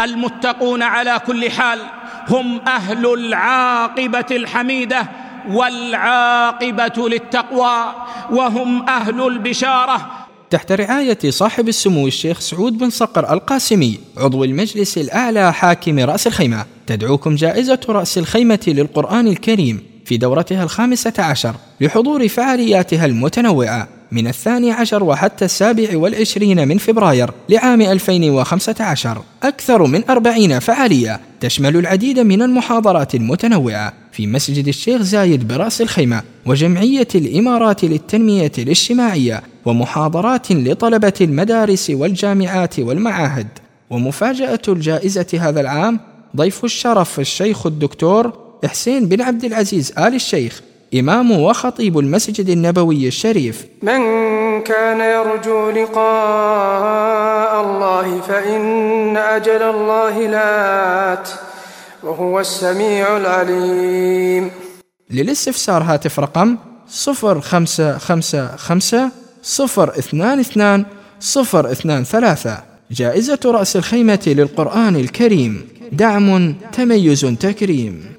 المتقون على كل حال هم أهل العاقبة الحميدة والعاقبة للتقوى وهم أهل البشارة. تحت رعاية صاحب السمو الشيخ سعود بن صقر القاسمي عضو المجلس الأعلى حاكم رأس الخيمة. تدعوكم جائزة رأس الخيمة للقرآن الكريم في دورتها الخامسة عشر لحضور فعالياتها المتنوعة. من الثاني عشر وحتى السابع والعشرين من فبراير لعام 2015 أكثر من أربعين فعالية تشمل العديد من المحاضرات المتنوعة في مسجد الشيخ زايد برأس الخيمة وجمعية الإمارات للتنمية الاجتماعية ومحاضرات لطلبة المدارس والجامعات والمعاهد. ومفاجأة الجائزة هذا العام ضيف الشرف الشيخ الدكتور حسين بن عبد العزيز آل الشيخ إمام وخطيب المسجد النبوي الشريف. من كان يرجو لقاء الله فإن أجل الله لات وهو السميع العليم. للإستفسار هاتف رقم 0555 022 023 جائزة رأس الخيمة للقرآن الكريم. دعم تميز تكريم.